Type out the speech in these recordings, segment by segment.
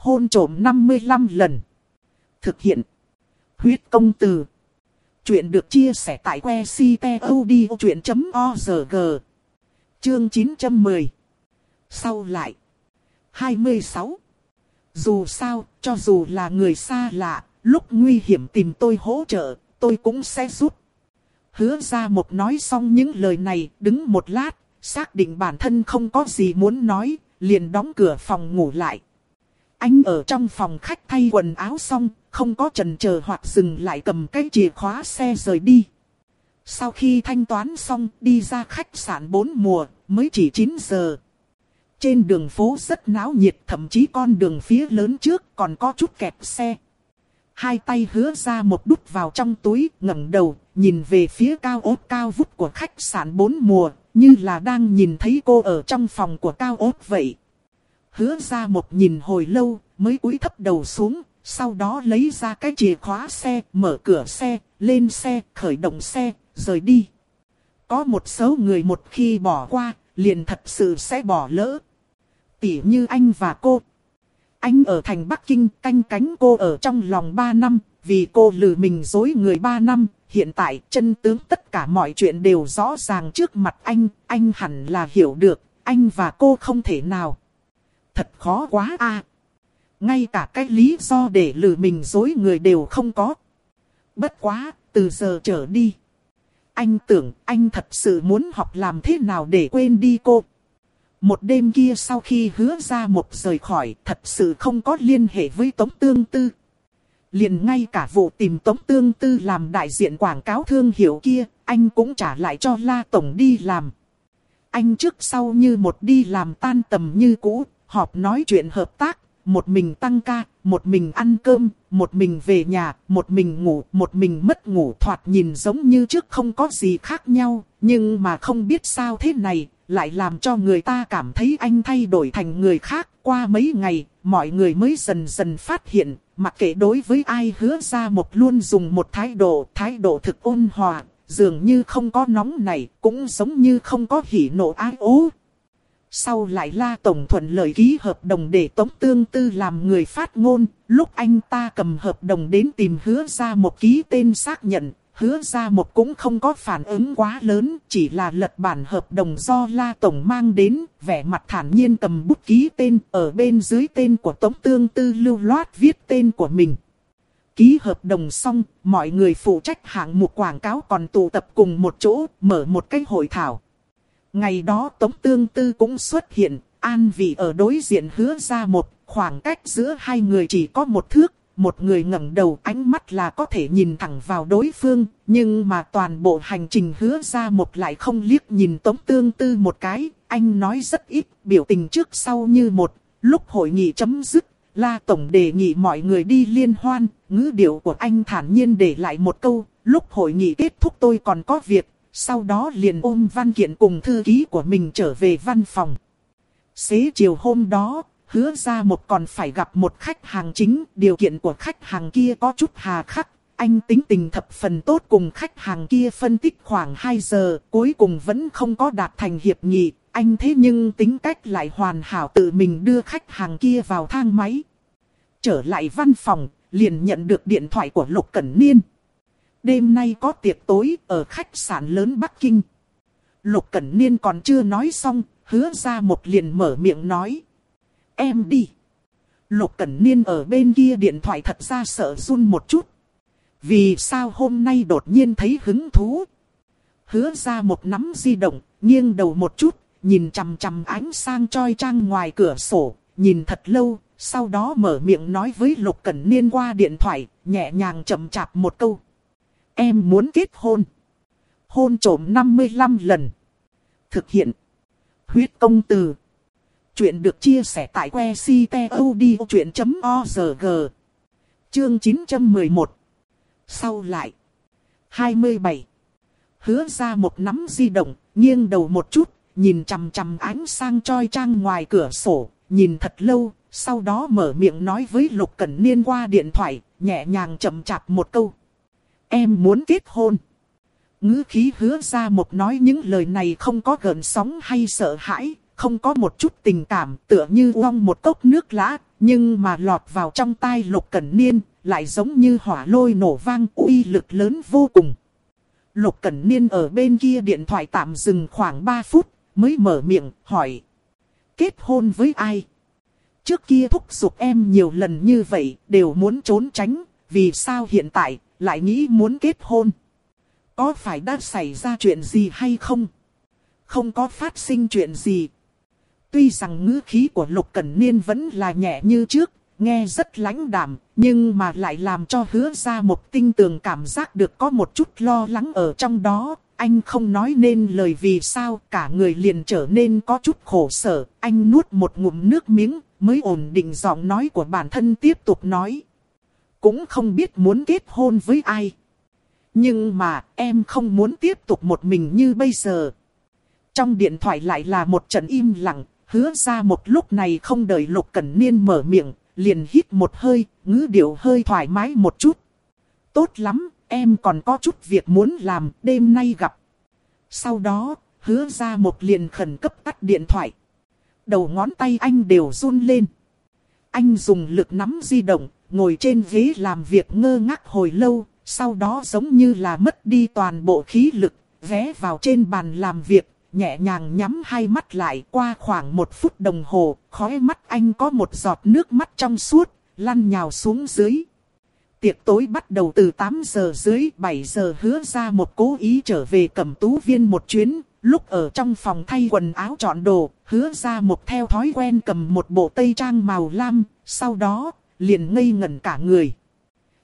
Hôn trộm 55 lần. Thực hiện. Huyết công từ. Chuyện được chia sẻ tại que ctod.org. Chương 910. Sau lại. 26. Dù sao, cho dù là người xa lạ, lúc nguy hiểm tìm tôi hỗ trợ, tôi cũng sẽ giúp. Hứa ra một nói xong những lời này, đứng một lát, xác định bản thân không có gì muốn nói, liền đóng cửa phòng ngủ lại. Anh ở trong phòng khách thay quần áo xong, không có trần chờ hoặc dừng lại cầm cái chìa khóa xe rời đi. Sau khi thanh toán xong, đi ra khách sạn bốn mùa, mới chỉ 9 giờ. Trên đường phố rất náo nhiệt, thậm chí con đường phía lớn trước còn có chút kẹt xe. Hai tay hứa ra một đút vào trong túi, ngẩng đầu, nhìn về phía cao ốt cao vút của khách sạn bốn mùa, như là đang nhìn thấy cô ở trong phòng của cao ốt vậy. Hứa ra một nhìn hồi lâu, mới cúi thấp đầu xuống, sau đó lấy ra cái chìa khóa xe, mở cửa xe, lên xe, khởi động xe, rời đi. Có một số người một khi bỏ qua, liền thật sự sẽ bỏ lỡ. Tỉ như anh và cô. Anh ở thành Bắc Kinh canh cánh cô ở trong lòng 3 năm, vì cô lừa mình dối người 3 năm. Hiện tại chân tướng tất cả mọi chuyện đều rõ ràng trước mặt anh, anh hẳn là hiểu được, anh và cô không thể nào. Thật khó quá a Ngay cả cái lý do để lừa mình dối người đều không có. Bất quá, từ giờ trở đi. Anh tưởng anh thật sự muốn học làm thế nào để quên đi cô. Một đêm kia sau khi hứa ra một rời khỏi thật sự không có liên hệ với Tống Tương Tư. Liền ngay cả vụ tìm Tống Tương Tư làm đại diện quảng cáo thương hiệu kia, anh cũng trả lại cho La Tổng đi làm. Anh trước sau như một đi làm tan tầm như cũ, họp nói chuyện hợp tác, một mình tăng ca, một mình ăn cơm, một mình về nhà, một mình ngủ, một mình mất ngủ thoạt nhìn giống như trước không có gì khác nhau, nhưng mà không biết sao thế này, lại làm cho người ta cảm thấy anh thay đổi thành người khác. Qua mấy ngày, mọi người mới dần dần phát hiện, mặc kệ đối với ai hứa ra một luôn dùng một thái độ, thái độ thực ôn hòa, dường như không có nóng này, cũng giống như không có hỉ nộ ái ố. Sau lại la tổng thuận lời ký hợp đồng để tống tương tư làm người phát ngôn, lúc anh ta cầm hợp đồng đến tìm hứa ra một ký tên xác nhận, hứa ra một cũng không có phản ứng quá lớn, chỉ là lật bản hợp đồng do La Tổng mang đến, vẻ mặt thản nhiên cầm bút ký tên, ở bên dưới tên của Tống Tương Tư lưu loát viết tên của mình. Ký hợp đồng xong, mọi người phụ trách hạng mục quảng cáo còn tụ tập cùng một chỗ, mở một cái hội thảo. Ngày đó Tống Tương Tư cũng xuất hiện, an vị ở đối diện hứa ra một, khoảng cách giữa hai người chỉ có một thước, một người ngẩng đầu ánh mắt là có thể nhìn thẳng vào đối phương, nhưng mà toàn bộ hành trình hứa ra một lại không liếc nhìn Tống Tương Tư một cái, anh nói rất ít, biểu tình trước sau như một, lúc hội nghị chấm dứt, La Tổng đề nghị mọi người đi liên hoan, ngữ điệu của anh thản nhiên để lại một câu, lúc hội nghị kết thúc tôi còn có việc, sau đó liền ôm văn kiện cùng thư ký của mình trở về văn phòng. Xế chiều hôm đó, hứa ra một còn phải gặp một khách hàng chính, điều kiện của khách hàng kia có chút hà khắc. Anh tính tình thập phần tốt cùng khách hàng kia phân tích khoảng 2 giờ, cuối cùng vẫn không có đạt thành hiệp nghị. Anh thế nhưng tính cách lại hoàn hảo tự mình đưa khách hàng kia vào thang máy. Trở lại văn phòng, liền nhận được điện thoại của Lục Cẩn Niên. Đêm nay có tiệc tối ở khách sạn lớn Bắc Kinh. Lục Cẩn Niên còn chưa nói xong, hứa ra một liền mở miệng nói em đi. Lục Cẩn Niên ở bên kia điện thoại thật ra sợ run một chút. Vì sao hôm nay đột nhiên thấy hứng thú? Hứa ra một nắm di động, nghiêng đầu một chút, nhìn chằm chằm ánh sang choi trang ngoài cửa sổ, nhìn thật lâu, sau đó mở miệng nói với Lục Cẩn Niên qua điện thoại, nhẹ nhàng chậm chạp một câu. Em muốn kết hôn. Hôn trổm 55 lần. Thực hiện. Huyết công từ. Chuyện được chia sẻ tại que ctod.org. Chương 911. Sau lại. 27. Hứa ra một nắm di động, nghiêng đầu một chút, nhìn chằm chằm ánh sang choi trang ngoài cửa sổ, nhìn thật lâu, sau đó mở miệng nói với Lục Cẩn Niên qua điện thoại, nhẹ nhàng chậm chạp một câu. Em muốn kết hôn. ngữ khí hứa ra một nói những lời này không có gợn sóng hay sợ hãi, không có một chút tình cảm, tựa như uong một cốc nước lã, nhưng mà lọt vào trong tai Lục Cẩn Niên, lại giống như hỏa lôi nổ vang uy lực lớn vô cùng. Lục Cẩn Niên ở bên kia điện thoại tạm dừng khoảng 3 phút, mới mở miệng, hỏi. Kết hôn với ai? Trước kia thúc giục em nhiều lần như vậy, đều muốn trốn tránh, vì sao hiện tại, lại nghĩ muốn kết hôn? Có phải đã xảy ra chuyện gì hay không? Không có phát sinh chuyện gì. Tuy rằng ngữ khí của Lục Cẩn Niên vẫn là nhẹ như trước, nghe rất lãnh đạm, nhưng mà lại làm cho hứa ra một tinh tường cảm giác được có một chút lo lắng ở trong đó. Anh không nói nên lời vì sao cả người liền trở nên có chút khổ sở. Anh nuốt một ngụm nước miếng mới ổn định giọng nói của bản thân tiếp tục nói. Cũng không biết muốn kết hôn với ai. Nhưng mà em không muốn tiếp tục một mình như bây giờ. Trong điện thoại lại là một trận im lặng, hứa ra một lúc này không đợi Lục Cẩn Niên mở miệng, liền hít một hơi, ngữ điệu hơi thoải mái một chút. Tốt lắm, em còn có chút việc muốn làm, đêm nay gặp. Sau đó, hứa ra một liền khẩn cấp tắt điện thoại. Đầu ngón tay anh đều run lên. Anh dùng lực nắm di động, ngồi trên ghế làm việc ngơ ngác hồi lâu, sau đó giống như là mất đi toàn bộ khí lực, ghé vào trên bàn làm việc, nhẹ nhàng nhắm hai mắt lại qua khoảng một phút đồng hồ, khóe mắt anh có một giọt nước mắt trong suốt, lăn nhào xuống dưới. Tiệc tối bắt đầu từ 8 giờ dưới 7 giờ hứa ra một cố ý trở về cẩm tú viên một chuyến, lúc ở trong phòng thay quần áo chọn đồ, hứa ra một theo thói quen cầm một bộ tây trang màu lam, sau đó, liền ngây ngẩn cả người.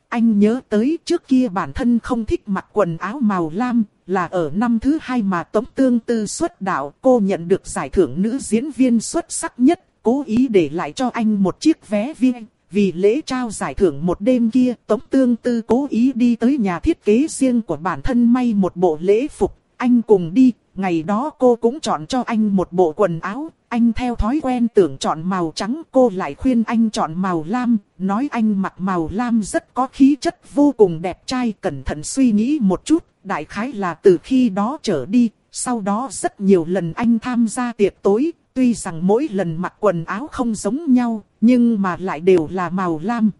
Anh nhớ tới trước kia bản thân không thích mặc quần áo màu lam, là ở năm thứ hai mà Tống Tương Tư xuất đạo cô nhận được giải thưởng nữ diễn viên xuất sắc nhất, cố ý để lại cho anh một chiếc vé viên. Vì lễ trao giải thưởng một đêm kia, Tống Tương Tư cố ý đi tới nhà thiết kế riêng của bản thân may một bộ lễ phục, anh cùng đi, ngày đó cô cũng chọn cho anh một bộ quần áo, anh theo thói quen tưởng chọn màu trắng cô lại khuyên anh chọn màu lam, nói anh mặc màu lam rất có khí chất vô cùng đẹp trai cẩn thận suy nghĩ một chút, đại khái là từ khi đó trở đi, sau đó rất nhiều lần anh tham gia tiệc tối, tuy rằng mỗi lần mặc quần áo không giống nhau, nhưng mà lại đều là màu lam.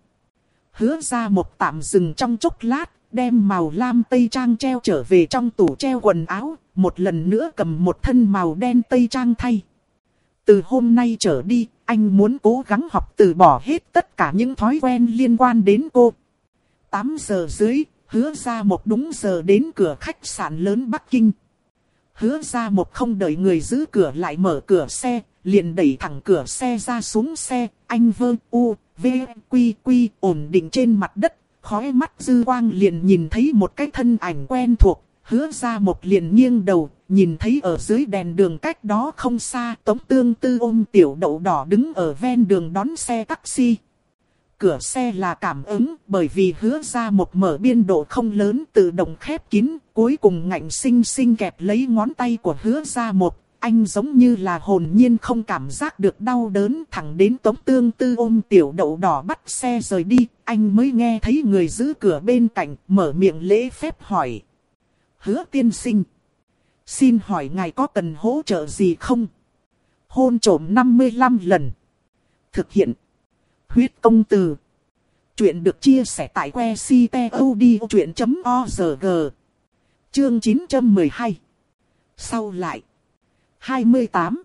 Hứa ra một tạm dừng trong chốc lát, đem màu lam tây trang treo trở về trong tủ treo quần áo, một lần nữa cầm một thân màu đen tây trang thay. Từ hôm nay trở đi, anh muốn cố gắng học từ bỏ hết tất cả những thói quen liên quan đến cô. 8 giờ dưới, hứa ra một đúng giờ đến cửa khách sạn lớn Bắc Kinh. Hứa ra một không đợi người giữ cửa lại mở cửa xe, liền đẩy thẳng cửa xe ra xuống xe, anh vơ u, v, quy quy ổn định trên mặt đất, khói mắt dư quang liền nhìn thấy một cái thân ảnh quen thuộc, hứa ra một liền nghiêng đầu, nhìn thấy ở dưới đèn đường cách đó không xa tống tương tư ôm tiểu đậu đỏ đứng ở ven đường đón xe taxi. Cửa xe là cảm ứng bởi vì hứa ra một mở biên độ không lớn tự động khép kín, cuối cùng ngạnh sinh sinh kẹp lấy ngón tay của hứa ra một. Anh giống như là hồn nhiên không cảm giác được đau đớn thẳng đến tống tương tư ôm tiểu đậu đỏ bắt xe rời đi, anh mới nghe thấy người giữ cửa bên cạnh mở miệng lễ phép hỏi. Hứa tiên sinh. Xin hỏi ngài có cần hỗ trợ gì không? Hôn trổm 55 lần. Thực hiện. Huyết công từ. Chuyện được chia sẻ tại que ctod.org. Chương 912. Sau lại. 28.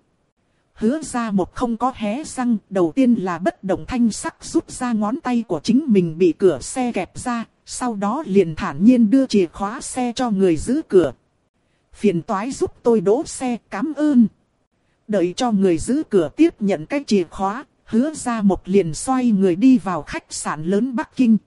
Hứa ra một không có hé răng, đầu tiên là bất động thanh sắc rút ra ngón tay của chính mình bị cửa xe kẹp ra, sau đó liền thản nhiên đưa chìa khóa xe cho người giữ cửa. Phiền toái giúp tôi đỗ xe, cảm ơn. Đợi cho người giữ cửa tiếp nhận cái chìa khóa, hứa ra một liền xoay người đi vào khách sạn lớn Bắc Kinh.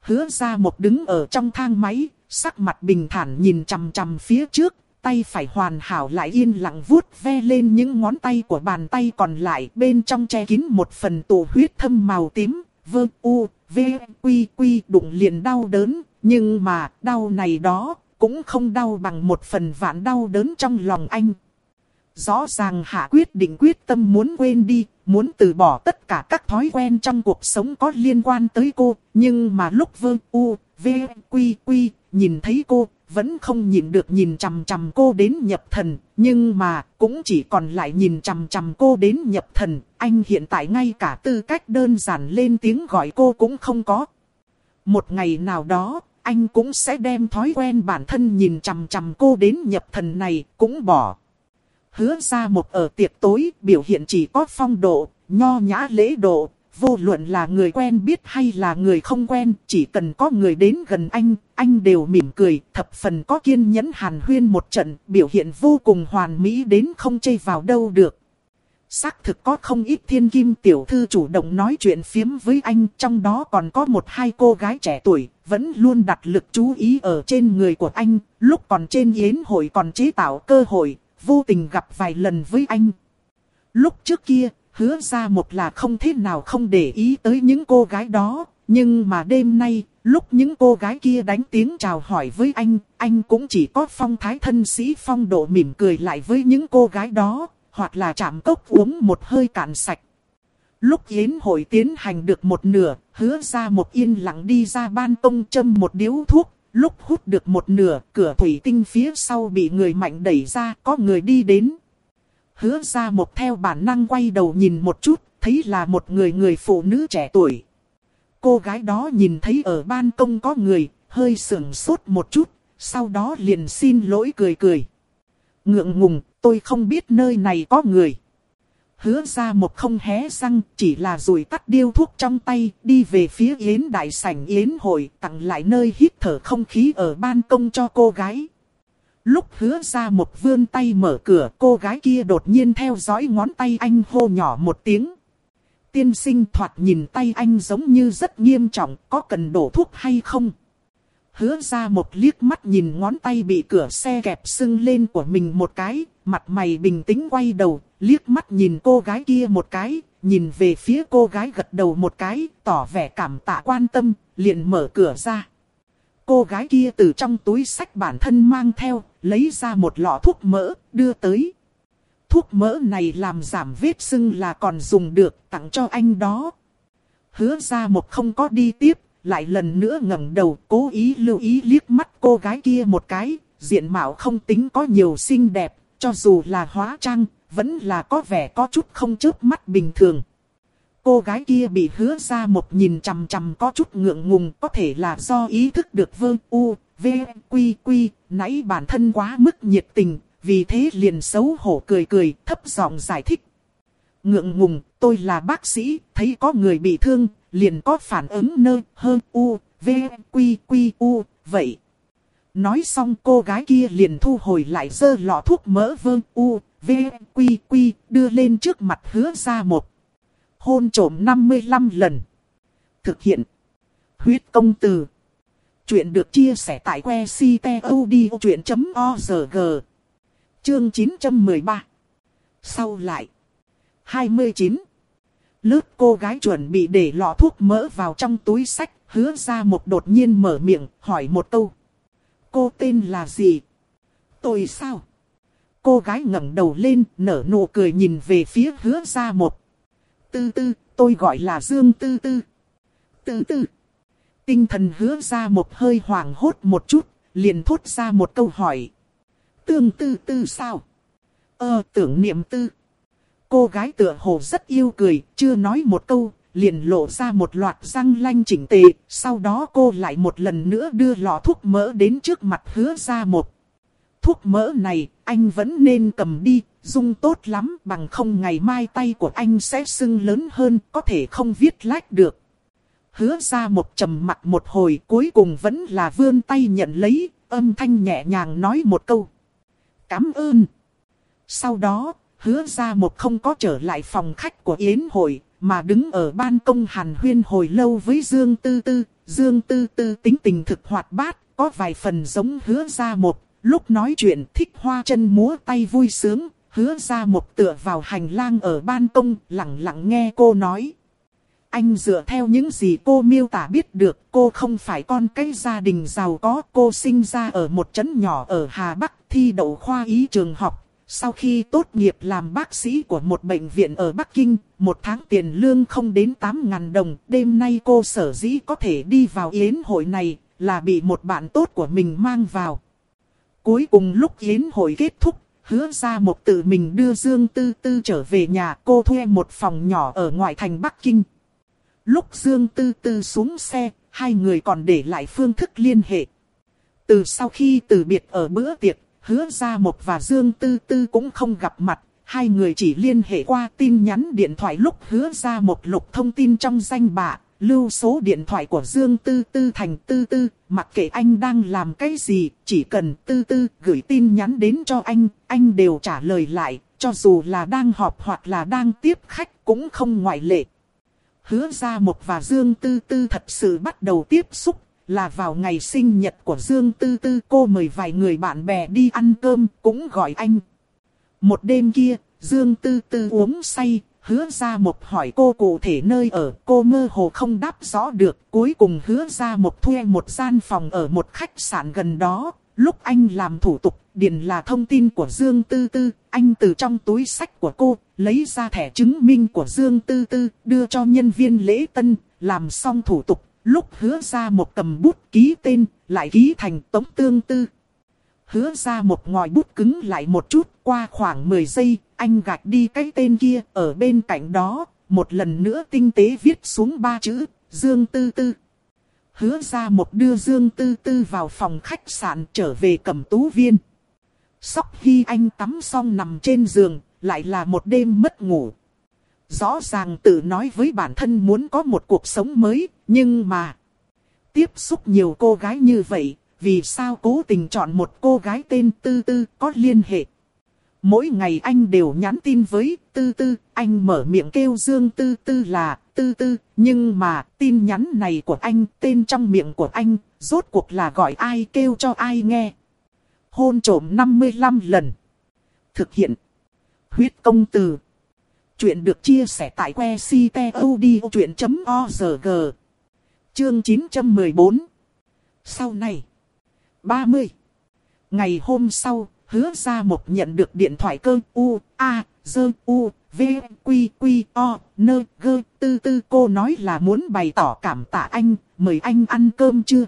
Hứa ra một đứng ở trong thang máy, sắc mặt bình thản nhìn chằm chằm phía trước, tay phải hoàn hảo lại yên lặng vuốt ve lên những ngón tay của bàn tay còn lại bên trong che kín một phần tổ huyết thâm màu tím, vơ u, v, quy quy đụng liền đau đớn, nhưng mà đau này đó cũng không đau bằng một phần vạn đau đớn trong lòng anh rõ ràng hạ quyết định quyết tâm muốn quên đi, muốn từ bỏ tất cả các thói quen trong cuộc sống có liên quan tới cô, nhưng mà lúc vương u, v, quy quy, nhìn thấy cô, vẫn không nhìn được nhìn chằm chằm cô đến nhập thần, nhưng mà cũng chỉ còn lại nhìn chằm chằm cô đến nhập thần, anh hiện tại ngay cả tư cách đơn giản lên tiếng gọi cô cũng không có. Một ngày nào đó, anh cũng sẽ đem thói quen bản thân nhìn chằm chằm cô đến nhập thần này, cũng bỏ. Hứa ra một ở tiệc tối, biểu hiện chỉ có phong độ, nho nhã lễ độ, vô luận là người quen biết hay là người không quen, chỉ cần có người đến gần anh, anh đều mỉm cười, thập phần có kiên nhẫn hàn huyên một trận, biểu hiện vô cùng hoàn mỹ đến không chây vào đâu được. Xác thực có không ít thiên kim tiểu thư chủ động nói chuyện phiếm với anh, trong đó còn có một hai cô gái trẻ tuổi, vẫn luôn đặt lực chú ý ở trên người của anh, lúc còn trên yến hội còn chế tạo cơ hội, vô tình gặp vài lần với anh. Lúc trước kia, hứa ra một là không thế nào không để ý tới những cô gái đó, nhưng mà đêm nay, lúc những cô gái kia đánh tiếng chào hỏi với anh, anh cũng chỉ có phong thái thân sĩ phong độ mỉm cười lại với những cô gái đó, hoặc là chạm cốc uống một hơi cạn sạch. Lúc yến hội tiến hành được một nửa, hứa ra một yên lặng đi ra ban công châm một điếu thuốc, lúc hút được một nửa, cửa thủy tinh phía sau bị người mạnh đẩy ra, có người đi đến. Hứa ra một theo bản năng quay đầu nhìn một chút, thấy là một người người phụ nữ trẻ tuổi. Cô gái đó nhìn thấy ở ban công có người, hơi sửng sốt một chút, sau đó liền xin lỗi cười cười. Ngượng ngùng, tôi không biết nơi này có người. Hứa ra một không hé răng, chỉ là rủi tắt điêu thuốc trong tay, đi về phía yến đại sảnh yến hội, tặng lại nơi hít thở không khí ở ban công cho cô gái. Lúc hứa ra một vươn tay mở cửa, cô gái kia đột nhiên theo dõi ngón tay anh hô nhỏ một tiếng. Tiên sinh thoạt nhìn tay anh giống như rất nghiêm trọng, có cần đổ thuốc hay không? Hứa ra một liếc mắt nhìn ngón tay bị cửa xe kẹp sưng lên của mình một cái, mặt mày bình tĩnh quay đầu, liếc mắt nhìn cô gái kia một cái, nhìn về phía cô gái gật đầu một cái, tỏ vẻ cảm tạ quan tâm, liền mở cửa ra. Cô gái kia từ trong túi sách bản thân mang theo, lấy ra một lọ thuốc mỡ, đưa tới. Thuốc mỡ này làm giảm vết sưng là còn dùng được, tặng cho anh đó. Hứa ra một không có đi tiếp, lại lần nữa ngẩng đầu, cố ý lưu ý liếc mắt cô gái kia một cái, diện mạo không tính có nhiều xinh đẹp, cho dù là hóa trang, vẫn là có vẻ có chút không chớp mắt bình thường. Cô gái kia bị hứa ra một nhìn chằm chằm có chút ngượng ngùng có thể là do ý thức được vương u, v, quy quy, nãy bản thân quá mức nhiệt tình, vì thế liền xấu hổ cười cười thấp giọng giải thích. Ngượng ngùng, tôi là bác sĩ, thấy có người bị thương, liền có phản ứng nơ, hơn u, v, quy quy u, vậy. Nói xong cô gái kia liền thu hồi lại dơ lọ thuốc mỡ vương u, v, quy quy, đưa lên trước mặt hứa ra một hôn trổm 55 lần. Thực hiện. Huyết công từ. Chuyện được chia sẻ tại que ctod.org. Chương 913. Sau lại. 29. Lớp cô gái chuẩn bị để lọ thuốc mỡ vào trong túi sách, hứa ra một đột nhiên mở miệng, hỏi một câu. Cô tên là gì? Tôi sao? Cô gái ngẩng đầu lên, nở nụ cười nhìn về phía hứa ra một tư tư, tôi gọi là Dương tư tư. Tư tư. Tinh thần hứa ra một hơi hoảng hốt một chút, liền thốt ra một câu hỏi. Tương tư tư sao? Ờ, tưởng niệm tư. Cô gái tựa hồ rất yêu cười, chưa nói một câu, liền lộ ra một loạt răng lanh chỉnh tề. Sau đó cô lại một lần nữa đưa lọ thuốc mỡ đến trước mặt hứa ra một. Thuốc mỡ này, anh vẫn nên cầm đi, dung tốt lắm bằng không ngày mai tay của anh sẽ sưng lớn hơn, có thể không viết lách được. Hứa ra một trầm mặt một hồi cuối cùng vẫn là vươn tay nhận lấy, âm thanh nhẹ nhàng nói một câu. Cảm ơn. Sau đó, hứa ra một không có trở lại phòng khách của Yến hội, mà đứng ở ban công hàn huyên hồi lâu với Dương Tư Tư. Dương Tư Tư tính tình thực hoạt bát, có vài phần giống hứa ra một, lúc nói chuyện thích hoa chân múa tay vui sướng, hứa ra một tựa vào hành lang ở ban công, lặng lặng nghe cô nói. Anh dựa theo những gì cô miêu tả biết được, cô không phải con cái gia đình giàu có, cô sinh ra ở một trấn nhỏ ở Hà Bắc, thi đậu khoa ý trường học, Sau khi tốt nghiệp làm bác sĩ của một bệnh viện ở Bắc Kinh, một tháng tiền lương không đến 8.000 đồng, đêm nay cô sở dĩ có thể đi vào yến hội này, là bị một bạn tốt của mình mang vào. Cuối cùng lúc yến hội kết thúc, hứa ra một tự mình đưa Dương Tư Tư trở về nhà cô thuê một phòng nhỏ ở ngoại thành Bắc Kinh. Lúc Dương Tư Tư xuống xe, hai người còn để lại phương thức liên hệ. Từ sau khi từ biệt ở bữa tiệc, hứa ra một và Dương Tư Tư cũng không gặp mặt. Hai người chỉ liên hệ qua tin nhắn điện thoại lúc hứa ra một lục thông tin trong danh bạ, lưu số điện thoại của Dương Tư Tư thành Tư Tư, mặc kệ anh đang làm cái gì, chỉ cần Tư Tư gửi tin nhắn đến cho anh, anh đều trả lời lại, cho dù là đang họp hoặc là đang tiếp khách cũng không ngoại lệ. Hứa ra một và Dương Tư Tư thật sự bắt đầu tiếp xúc, là vào ngày sinh nhật của Dương Tư Tư cô mời vài người bạn bè đi ăn cơm, cũng gọi anh. Một đêm kia, Dương Tư Tư uống say, hứa ra một hỏi cô cụ thể nơi ở, cô mơ hồ không đáp rõ được, cuối cùng hứa ra một thuê một gian phòng ở một khách sạn gần đó. Lúc anh làm thủ tục, điền là thông tin của Dương Tư Tư, anh từ trong túi sách của cô, lấy ra thẻ chứng minh của Dương Tư Tư, đưa cho nhân viên lễ tân, làm xong thủ tục, lúc hứa ra một cầm bút ký tên, lại ký thành tống tương tư. Hứa ra một ngòi bút cứng lại một chút, qua khoảng 10 giây, anh gạch đi cái tên kia, ở bên cạnh đó, một lần nữa tinh tế viết xuống ba chữ, Dương Tư Tư. Hứa ra một đưa Dương Tư Tư vào phòng khách sạn trở về cầm tú viên. Sóc khi anh tắm xong nằm trên giường, lại là một đêm mất ngủ. Rõ ràng tự nói với bản thân muốn có một cuộc sống mới, nhưng mà... Tiếp xúc nhiều cô gái như vậy, vì sao cố tình chọn một cô gái tên Tư Tư có liên hệ. Mỗi ngày anh đều nhắn tin với Tư Tư, anh mở miệng kêu Dương Tư Tư là Tư Tư, nhưng mà tin nhắn này của anh, tên trong miệng của anh, rốt cuộc là gọi ai kêu cho ai nghe. Hôn trổm 55 lần. Thực hiện. Huyết công từ. Chuyện được chia sẻ tại que ctod.org. Chương 914. Sau này. 30. Ngày hôm sau, hứa ra một nhận được điện thoại cơ U, A, Dơ, U, V, Quy, Quy, O, Nơ, Gơ, Tư Tư cô nói là muốn bày tỏ cảm tạ anh, mời anh ăn cơm chưa?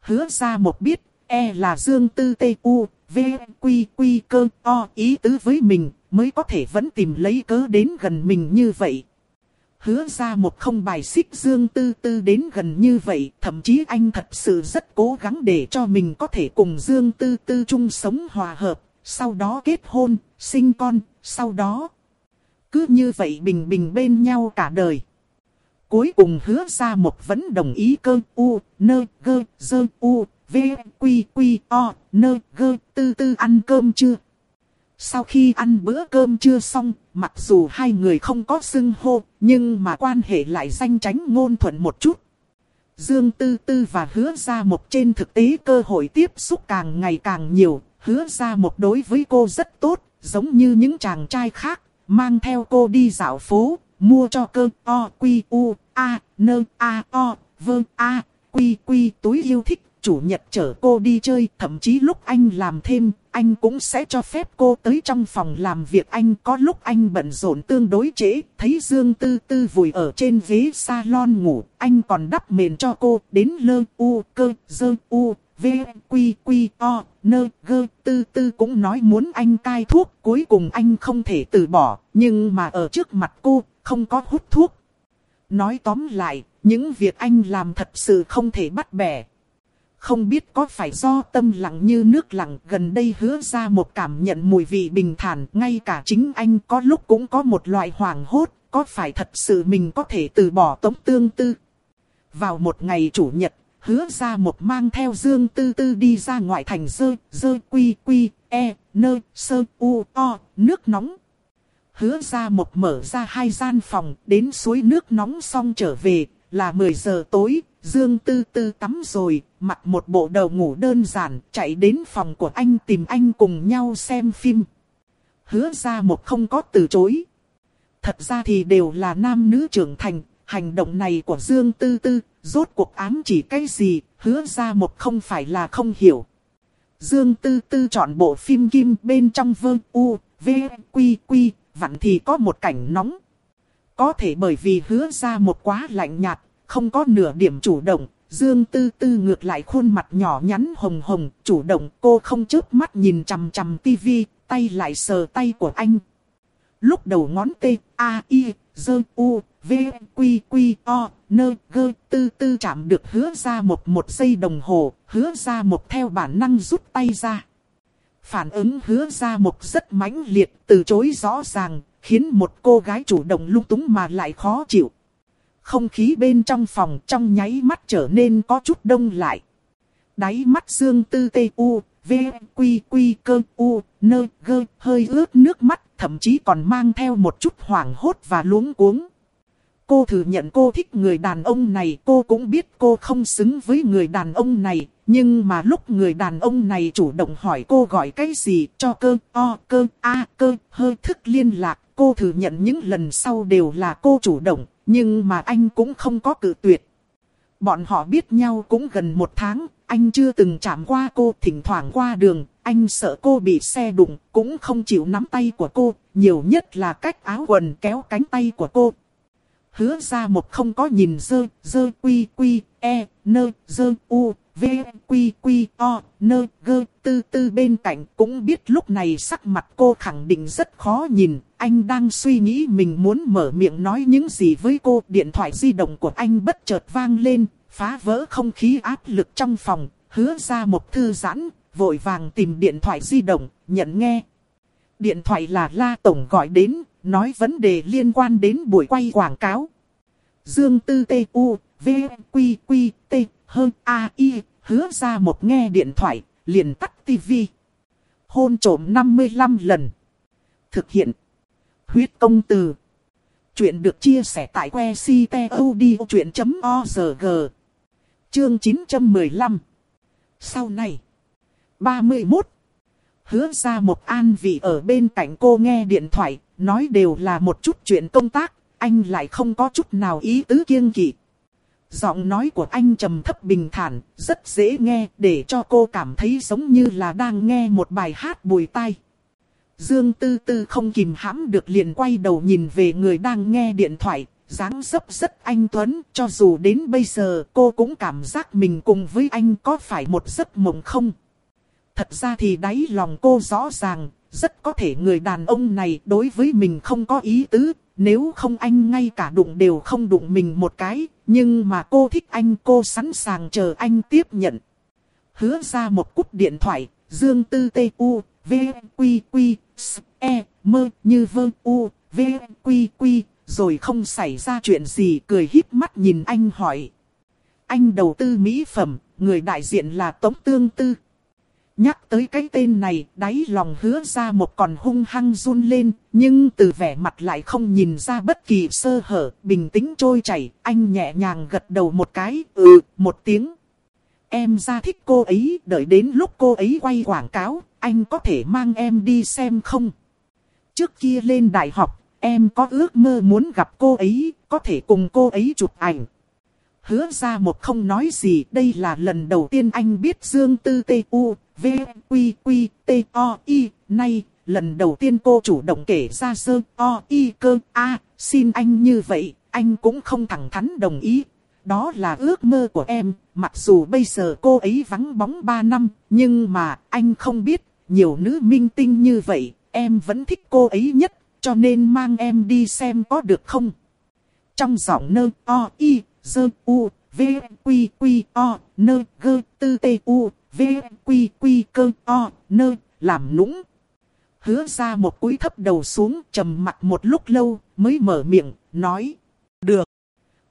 Hứa ra một biết, E là Dương Tư Tê U, V, Quy, Quy, Cơ, O ý tứ với mình, mới có thể vẫn tìm lấy cớ đến gần mình như vậy. Hứa ra một không bài xích Dương Tư Tư đến gần như vậy, thậm chí anh thật sự rất cố gắng để cho mình có thể cùng Dương Tư Tư chung sống hòa hợp, sau đó kết hôn, sinh con, sau đó. Cứ như vậy bình bình bên nhau cả đời. Cuối cùng hứa ra một vẫn đồng ý cơ u, nơ, gơ, dơ u, v, quy, quy, o, nơ, gơ, tư tư ăn cơm chưa? Sau khi ăn bữa cơm chưa xong, mặc dù hai người không có xưng hô, nhưng mà quan hệ lại danh tránh ngôn thuận một chút. Dương Tư Tư và hứa ra một trên thực tế cơ hội tiếp xúc càng ngày càng nhiều, hứa ra một đối với cô rất tốt, giống như những chàng trai khác, mang theo cô đi dạo phố, mua cho cơ o q u a n a o v a q q túi yêu thích chủ nhật chở cô đi chơi, thậm chí lúc anh làm thêm, anh cũng sẽ cho phép cô tới trong phòng làm việc anh. Có lúc anh bận rộn tương đối trễ, thấy Dương Tư Tư vùi ở trên ghế salon ngủ, anh còn đắp mền cho cô, đến lơ u cơ dơ u. V, quy, quy, o, nơ, gơ, tư tư cũng nói muốn anh cai thuốc, cuối cùng anh không thể từ bỏ, nhưng mà ở trước mặt cô, không có hút thuốc. Nói tóm lại, những việc anh làm thật sự không thể bắt bẻ. Không biết có phải do tâm lặng như nước lặng gần đây hứa ra một cảm nhận mùi vị bình thản, ngay cả chính anh có lúc cũng có một loại hoảng hốt, có phải thật sự mình có thể từ bỏ tống tương tư. Vào một ngày chủ nhật, hứa ra một mang theo dương tư tư đi ra ngoại thành dơ, dơ quy quy, e, nơ, sơ, u, o, nước nóng. Hứa ra một mở ra hai gian phòng, đến suối nước nóng xong trở về, là 10 giờ tối, Dương Tư Tư tắm rồi, mặc một bộ đầu ngủ đơn giản, chạy đến phòng của anh tìm anh cùng nhau xem phim. Hứa ra một không có từ chối. Thật ra thì đều là nam nữ trưởng thành, hành động này của Dương Tư Tư, rốt cuộc ám chỉ cái gì, hứa ra một không phải là không hiểu. Dương Tư Tư chọn bộ phim kim bên trong vơ u, v, quy quy, vặn thì có một cảnh nóng. Có thể bởi vì hứa ra một quá lạnh nhạt, không có nửa điểm chủ động, Dương Tư Tư ngược lại khuôn mặt nhỏ nhắn hồng hồng, chủ động cô không chớp mắt nhìn chằm chằm tivi, tay lại sờ tay của anh. Lúc đầu ngón tê, A, I, dơ, U, V, Quy, Quy, O, Nơ, Gơ, Tư Tư chạm được hứa ra một một giây đồng hồ, hứa ra một theo bản năng rút tay ra. Phản ứng hứa ra một rất mãnh liệt, từ chối rõ ràng, khiến một cô gái chủ động lung túng mà lại khó chịu. Không khí bên trong phòng trong nháy mắt trở nên có chút đông lại. Đáy mắt dương tư tê u, v, quy quy cơ u, nơ gơ, hơi ướt nước mắt, thậm chí còn mang theo một chút hoảng hốt và luống cuống. Cô thừa nhận cô thích người đàn ông này, cô cũng biết cô không xứng với người đàn ông này, nhưng mà lúc người đàn ông này chủ động hỏi cô gọi cái gì cho cơ, o, cơ, a, cơ, hơi thức liên lạc, cô thừa nhận những lần sau đều là cô chủ động, nhưng mà anh cũng không có cự tuyệt. Bọn họ biết nhau cũng gần một tháng, anh chưa từng chạm qua cô, thỉnh thoảng qua đường, anh sợ cô bị xe đụng, cũng không chịu nắm tay của cô, nhiều nhất là cách áo quần kéo cánh tay của cô. Hứa ra một không có nhìn dơ, dơ quy quy, e, nơ, dơ u, v, quy quy, o, nơ, gơ, tư tư bên cạnh cũng biết lúc này sắc mặt cô khẳng định rất khó nhìn. Anh đang suy nghĩ mình muốn mở miệng nói những gì với cô. Điện thoại di động của anh bất chợt vang lên, phá vỡ không khí áp lực trong phòng, hứa ra một thư giãn, vội vàng tìm điện thoại di động, nhận nghe. Điện thoại là La Tổng gọi đến, nói vấn đề liên quan đến buổi quay quảng cáo. Dương Tư Tê U, V, Quy, Quy, hơn A, hứa ra một nghe điện thoại, liền tắt tivi. Hôn trổm 55 lần. Thực hiện. Huyết công từ. Chuyện được chia sẻ tại que ctod.org. Chương 915. Sau này. 31. Hứa ra một an vị ở bên cạnh cô nghe điện thoại, nói đều là một chút chuyện công tác, anh lại không có chút nào ý tứ kiêng kỵ. Giọng nói của anh trầm thấp bình thản, rất dễ nghe để cho cô cảm thấy giống như là đang nghe một bài hát bùi tai. Dương Tư Tư không kìm hãm được liền quay đầu nhìn về người đang nghe điện thoại, dáng dấp rất anh Tuấn, cho dù đến bây giờ cô cũng cảm giác mình cùng với anh có phải một giấc mộng không. Thật ra thì đáy lòng cô rõ ràng, rất có thể người đàn ông này đối với mình không có ý tứ, nếu không anh ngay cả đụng đều không đụng mình một cái, nhưng mà cô thích anh cô sẵn sàng chờ anh tiếp nhận. Hứa ra một cút điện thoại, Dương Tư Tê U, V, Quy, Quy, S, E, Mơ, như vơ U, V, Quy, Quy, rồi không xảy ra chuyện gì cười híp mắt nhìn anh hỏi. Anh đầu tư mỹ phẩm, người đại diện là Tống Tương Tư. Nhắc tới cái tên này, đáy lòng hứa ra một còn hung hăng run lên, nhưng từ vẻ mặt lại không nhìn ra bất kỳ sơ hở, bình tĩnh trôi chảy, anh nhẹ nhàng gật đầu một cái, ừ, một tiếng. Em ra thích cô ấy, đợi đến lúc cô ấy quay quảng cáo, anh có thể mang em đi xem không? Trước kia lên đại học, em có ước mơ muốn gặp cô ấy, có thể cùng cô ấy chụp ảnh. Hứa ra một không nói gì, đây là lần đầu tiên anh biết Dương Tư tu U, V, Quy, Quy, T, O, I, nay, lần đầu tiên cô chủ động kể ra sơ, O, I, cơ, A, xin anh như vậy, anh cũng không thẳng thắn đồng ý. Đó là ước mơ của em, mặc dù bây giờ cô ấy vắng bóng 3 năm, nhưng mà anh không biết, nhiều nữ minh tinh như vậy, em vẫn thích cô ấy nhất, cho nên mang em đi xem có được không. Trong giọng nơ, O, I, dơ, U, V, Quy, Quy, O, nơ, gơ, tư, T, U, V, Quy, Quy, cơ, O, nơ, làm nũng. Hứa ra một cúi thấp đầu xuống, trầm mặt một lúc lâu, mới mở miệng, nói. Được.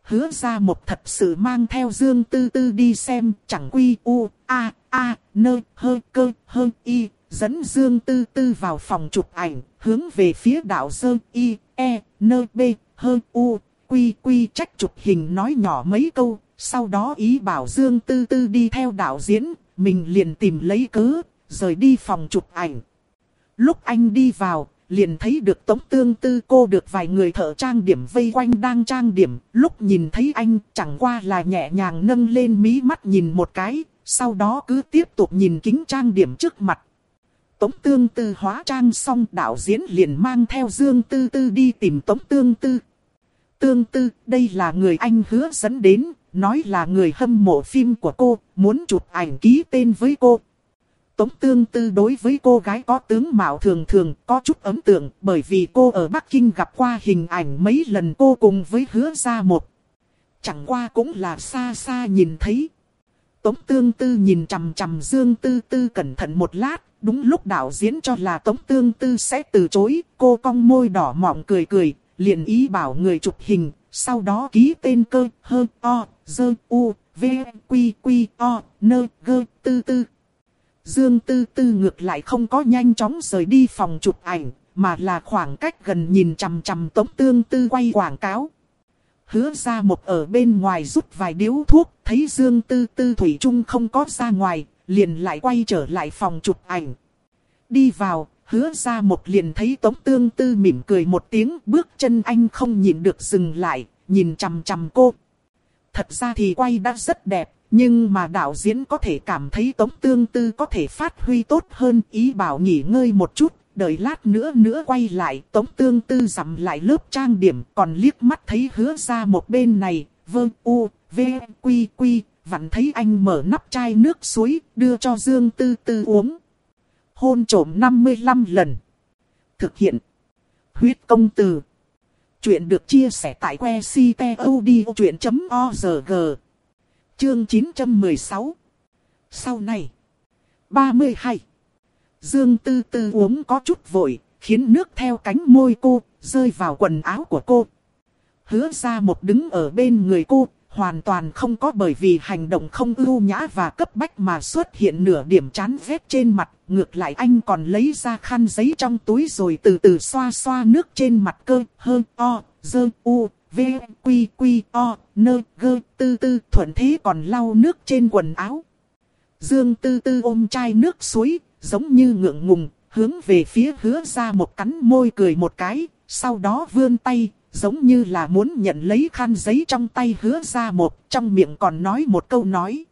Hứa ra một thật sự mang theo Dương Tư Tư đi xem, chẳng quy u, a, a, nơ, hơ, cơ, hơ, y, dẫn Dương Tư Tư vào phòng chụp ảnh, hướng về phía đảo Dơ, y, e, nơ, b, hơ, u, quy, quy trách chụp hình nói nhỏ mấy câu, sau đó ý bảo Dương Tư Tư đi theo đạo diễn, mình liền tìm lấy cớ, rời đi phòng chụp ảnh. Lúc anh đi vào, liền thấy được tống tương tư cô được vài người thợ trang điểm vây quanh đang trang điểm. Lúc nhìn thấy anh chẳng qua là nhẹ nhàng nâng lên mí mắt nhìn một cái, sau đó cứ tiếp tục nhìn kính trang điểm trước mặt. Tống tương tư hóa trang xong đạo diễn liền mang theo Dương Tư Tư đi tìm Tống tương tư. Tương tư, đây là người anh hứa dẫn đến, nói là người hâm mộ phim của cô, muốn chụp ảnh ký tên với cô. Tống tương tư đối với cô gái có tướng mạo thường thường có chút ấn tượng bởi vì cô ở Bắc Kinh gặp qua hình ảnh mấy lần cô cùng với hứa ra một. Chẳng qua cũng là xa xa nhìn thấy. Tống tương tư nhìn chằm chằm Dương tư tư cẩn thận một lát, đúng lúc đạo diễn cho là Tống tương tư sẽ từ chối, cô cong môi đỏ mọng cười cười, liền ý bảo người chụp hình, sau đó ký tên cơ, hơ, o, dơ, u, v, quy, quy, o, nơ, gơ, tư tư. Dương Tư Tư ngược lại không có nhanh chóng rời đi phòng chụp ảnh, mà là khoảng cách gần nhìn chằm chằm Tống Tương Tư quay quảng cáo. Hứa ra một ở bên ngoài rút vài điếu thuốc, thấy Dương Tư Tư Thủy Trung không có ra ngoài, liền lại quay trở lại phòng chụp ảnh. Đi vào, hứa ra một liền thấy Tống Tương Tư mỉm cười một tiếng, bước chân anh không nhìn được dừng lại, nhìn chằm chằm cô. Thật ra thì quay đã rất đẹp, nhưng mà đạo diễn có thể cảm thấy Tống Tương Tư có thể phát huy tốt hơn ý bảo nghỉ ngơi một chút, đợi lát nữa nữa quay lại Tống Tương Tư dặm lại lớp trang điểm còn liếc mắt thấy hứa ra một bên này, vơ u, v, quy quy, vặn thấy anh mở nắp chai nước suối đưa cho Dương Tư Tư uống. Hôn trổm 55 lần. Thực hiện. Huyết công từ. Chuyện được chia sẻ tại que ctod.org. Chương 916 Sau này 32 Dương Tư Tư uống có chút vội, khiến nước theo cánh môi cô, rơi vào quần áo của cô. Hứa ra một đứng ở bên người cô, hoàn toàn không có bởi vì hành động không ưu nhã và cấp bách mà xuất hiện nửa điểm chán vết trên mặt. Ngược lại anh còn lấy ra khăn giấy trong túi rồi từ từ xoa xoa nước trên mặt cơ, hơ, o, dơ, u, v, quy, quy, o, nơ, gơ, tư tư, thuận thế còn lau nước trên quần áo. Dương tư tư ôm chai nước suối, giống như ngượng ngùng, hướng về phía hứa ra một cắn môi cười một cái, sau đó vươn tay, giống như là muốn nhận lấy khăn giấy trong tay hứa ra một, trong miệng còn nói một câu nói.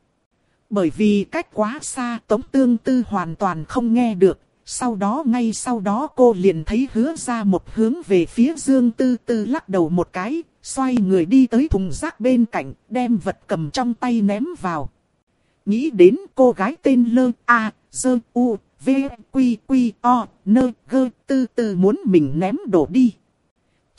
Bởi vì cách quá xa Tống Tương Tư hoàn toàn không nghe được, sau đó ngay sau đó cô liền thấy hứa ra một hướng về phía Dương Tư Tư lắc đầu một cái, xoay người đi tới thùng rác bên cạnh, đem vật cầm trong tay ném vào. Nghĩ đến cô gái tên Lơ A, Dơ U, V, Quy, Quy, O, Nơ, Gơ, Tư Tư muốn mình ném đổ đi.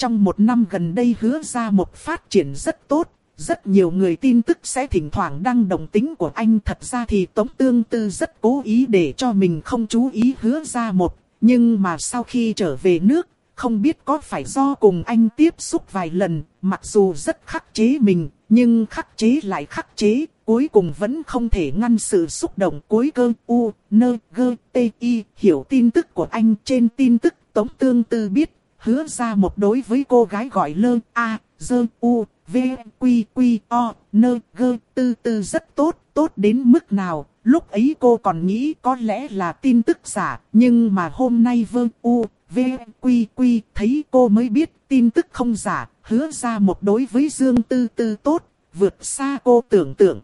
Trong một năm gần đây hứa ra một phát triển rất tốt, rất nhiều người tin tức sẽ thỉnh thoảng đăng đồng tính của anh. Thật ra thì Tống Tương Tư rất cố ý để cho mình không chú ý hứa ra một. Nhưng mà sau khi trở về nước, không biết có phải do cùng anh tiếp xúc vài lần, mặc dù rất khắc chế mình, nhưng khắc chế lại khắc chế, cuối cùng vẫn không thể ngăn sự xúc động cuối cơ u, nơ, gơ, tê, y, hiểu tin tức của anh trên tin tức Tống Tương Tư biết, hứa ra một đối với cô gái gọi lơ, a, dơ, u, v, q q o, nơ, gơ, tư tư rất tốt, tốt đến mức nào. Lúc ấy cô còn nghĩ có lẽ là tin tức giả, nhưng mà hôm nay vơ, u, v, q q thấy cô mới biết tin tức không giả, hứa ra một đối với Dương Tư Tư tốt, vượt xa cô tưởng tượng.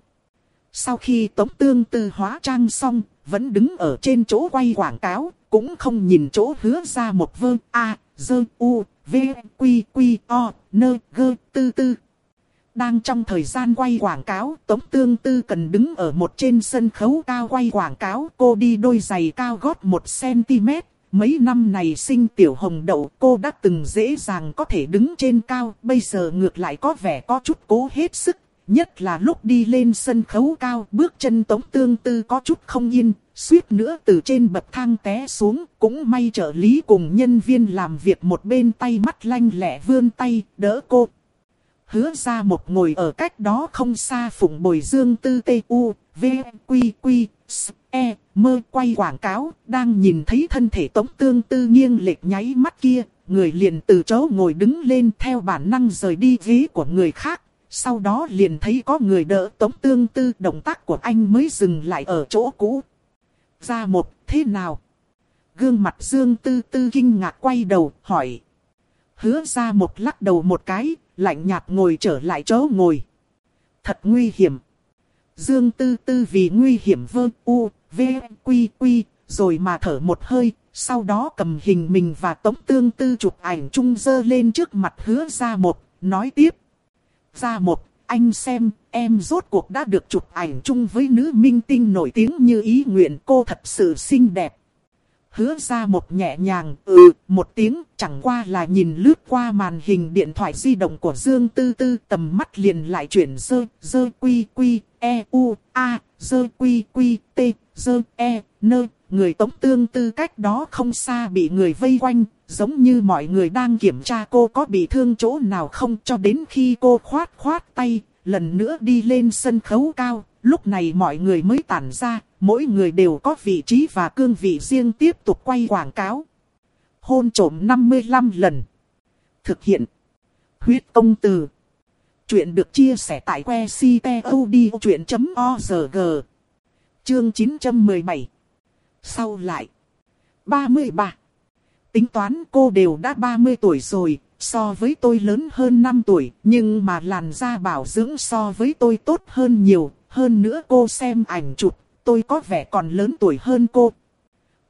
Sau khi Tống Tương Tư hóa trang xong, vẫn đứng ở trên chỗ quay quảng cáo, cũng không nhìn chỗ hứa ra một vơ, a, dơ, u, v, quy, quy, o, nơ, gơ, tư tư. Đang trong thời gian quay quảng cáo, Tống Tương Tư cần đứng ở một trên sân khấu cao quay quảng cáo. Cô đi đôi giày cao gót 1cm. Mấy năm này sinh tiểu hồng đậu cô đã từng dễ dàng có thể đứng trên cao. Bây giờ ngược lại có vẻ có chút cố hết sức. Nhất là lúc đi lên sân khấu cao bước chân Tống Tương Tư có chút không yên. Suýt nữa từ trên bậc thang té xuống. Cũng may trợ lý cùng nhân viên làm việc một bên tay mắt lanh lẹ vươn tay đỡ cô hứa ra một ngồi ở cách đó không xa phụng bồi dương tư tê u, v, quy quy, s, e, mơ quay quảng cáo, đang nhìn thấy thân thể tống tương tư nghiêng lệch nháy mắt kia, người liền từ chỗ ngồi đứng lên theo bản năng rời đi ghế của người khác. Sau đó liền thấy có người đỡ tống tương tư động tác của anh mới dừng lại ở chỗ cũ. Ra một, thế nào? Gương mặt Dương Tư Tư kinh ngạc quay đầu, hỏi. Hứa ra một lắc đầu một cái, lạnh nhạt ngồi trở lại chỗ ngồi. Thật nguy hiểm. Dương Tư Tư vì nguy hiểm vơ u, v, quy quy, rồi mà thở một hơi, sau đó cầm hình mình và Tống Tương Tư chụp ảnh chung dơ lên trước mặt hứa ra một, nói tiếp. Ra một, anh xem, em rốt cuộc đã được chụp ảnh chung với nữ minh tinh nổi tiếng như ý nguyện cô thật sự xinh đẹp. Hứa ra một nhẹ nhàng, ừ, một tiếng, chẳng qua là nhìn lướt qua màn hình điện thoại di động của Dương Tư Tư tầm mắt liền lại chuyển dơ, dơ quy quy, e u, a, dơ quy quy, t, dơ e, nơ. Người tống tương tư cách đó không xa bị người vây quanh, giống như mọi người đang kiểm tra cô có bị thương chỗ nào không cho đến khi cô khoát khoát tay, lần nữa đi lên sân khấu cao, lúc này mọi người mới tản ra, mỗi người đều có vị trí và cương vị riêng tiếp tục quay quảng cáo. Hôn trổm 55 lần. Thực hiện. Huyết công từ. Chuyện được chia sẻ tại que ctod.org. Chương 917. Sau lại. 33. Tính toán cô đều đã 30 tuổi rồi, so với tôi lớn hơn 5 tuổi, nhưng mà làn da bảo dưỡng so với tôi tốt hơn nhiều, hơn nữa cô xem ảnh chụp, tôi có vẻ còn lớn tuổi hơn cô.